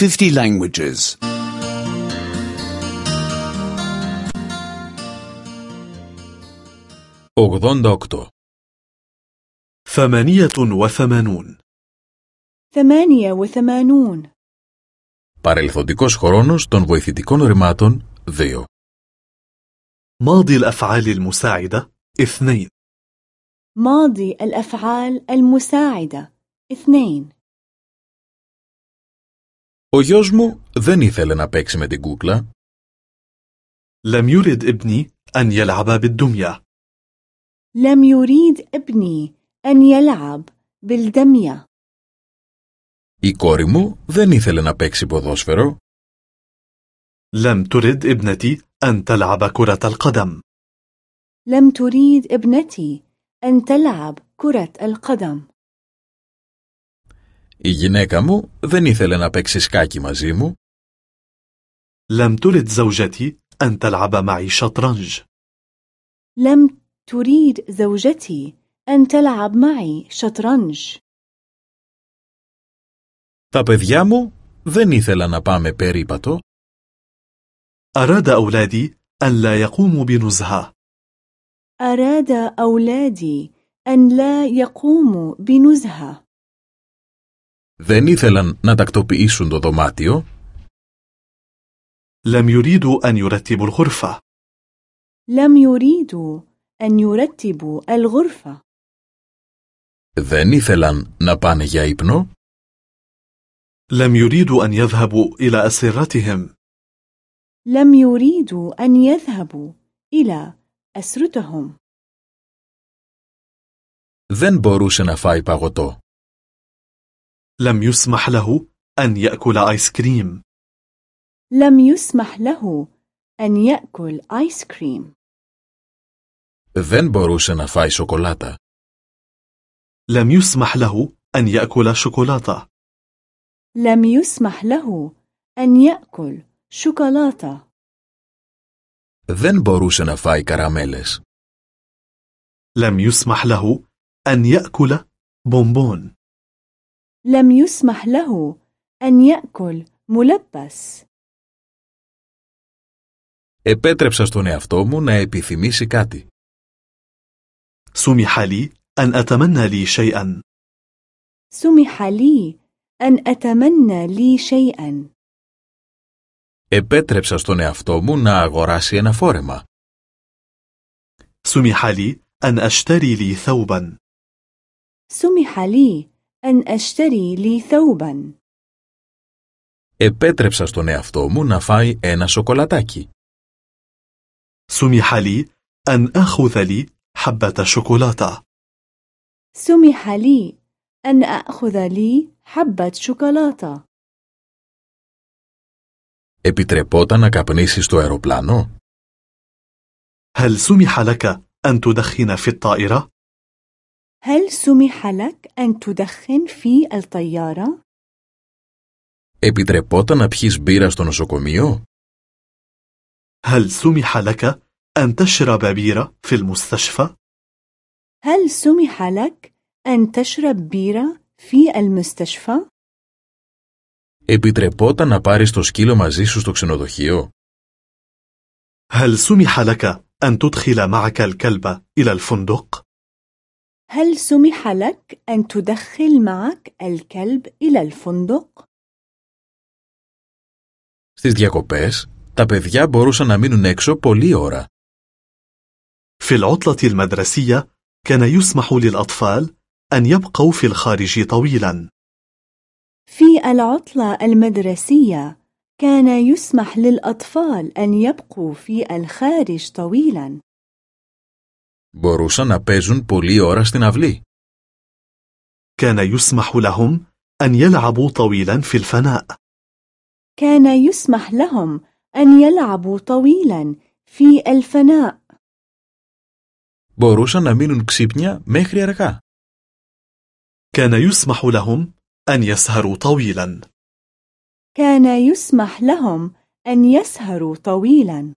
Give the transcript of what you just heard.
50 languages. 88. ثمانية وثمانون ثمانية وثمانون Παρελθοντικός χρόνος των βοηθητικών ρημάτων 2. ماضي الأفعال المساعدة اثنين ماضي الأفعال المساعدة اثنين Ο γιος μου δεν ήθελε να παίξει με την κούκλα. لم يرد ابني أن يلعب بالدمية لم يريد ابني أن يلعب بالدمية Η κόρη μου δεν ήθελε να παίξει ποδόσφαιρο. لم ترد ابنتي أن تلعب كرة القدم لم تريد ابنتي أن تلعب كرة القدم Η γυναίκα μου δεν ήθελε να παίξει σκάκι μαζί μου. لم ترد زوجتي أن تلعب معي شطرنج لم تريد زوجتي أن تلعب معي شطرنج Τα παιδιά μου δεν ήθελα να πάμε περίπατο. أراد أولادي أن لا يقوموا بنزهة أراد أولادي أن لا يقوموا بنزهة Δεν ήθελαν να τακτοποιήσουν το δωμάτιο. لم يريدوا أن يرتبوا الغرفة لم يريدوا أن يرتبوا الغرفة Δεν ήθελαν να πάνε για ύπνο. لم يريدوا أن يذهبوا إلى أسرتهم لم يريدوا أن يذهبوا إلى أسرتهم Δεν μπορούσε να φάει παγωτό. لم يسمح له أن يأكل آيس كريم لم يسمح له أن يأكل آيس كريم Δεν μπορούσε να φάει σοκολάτα. لم يسمح له أن يأكل شوكولاتة لم يسمح له أن يأكل شوكولاتة Δεν μπορούσε να φάει καραμέλες. لم يسمح له أن يأكل بونبون لم يسمح له أن يأكل ملبس Επέτρεψα στον εαυτό μου να επιθυμήσει κάτι. سمح لي أن أتمنى لي شيئا سمح لي أن أتمنى لي شيئا Επέτρεψα στον εαυτό μου να αγοράσει ένα φόρεμα. سمح لي أن أشتري لي ثوبا سمح لي أن أشتري لي ثوبا Επέτρεψα στον εαυτό μου να φάει ένα σοκολατάκι. سمح لي أن أخذ لي حبة شوكولاتة سمح لي أن أخذ لي حبة شوكولاتة Επιτρεπόταν να καπνίσεις στο αεροπλάνο. هل سمح لك أن تدخن في الطائرة؟ هل سمح لك أن تدخن في الطيارة؟ Επιτρεπόταν να πιείς μπύρα στο νοσοκομείο. هل سمح لك أن تشرب بيرة في المستشفى؟ هل سمح لك أن تشرب بيرة في المستشفى؟ Επιτρεπόταν να πάρεις το σκύλο μαζί σου στο ξενοδοχείο. هل سمح لك أن تدخل معك الكلب إلى الفندق؟ هل سمح لك أن تدخل معك الكلب إلى الفندق؟ Στις διακοπές, τα παιδιά μπορούσαν να μείνουν έξω πολλή ώρα. في العطلة المدرسية كان يسمح للأطفال أن يبقوا في الخارج طويلا في العطلة المدرسية كان يسمح للأطفال أن يبقوا في الخارج طويلا Μπορούσαν να παίζουν πολλή ώρα στην αυλή. كان يسمح لهم أن يلعبوا طويلا في الفناء كان يسمح لهم أن يلعبوا طويلا في الفناء Μπορούσαν να μείνουν ξύπνια μέχρι αργά. كان يسمح لهم أن يسهروا طويلا كان يسمح لهم أن يسهروا طويلا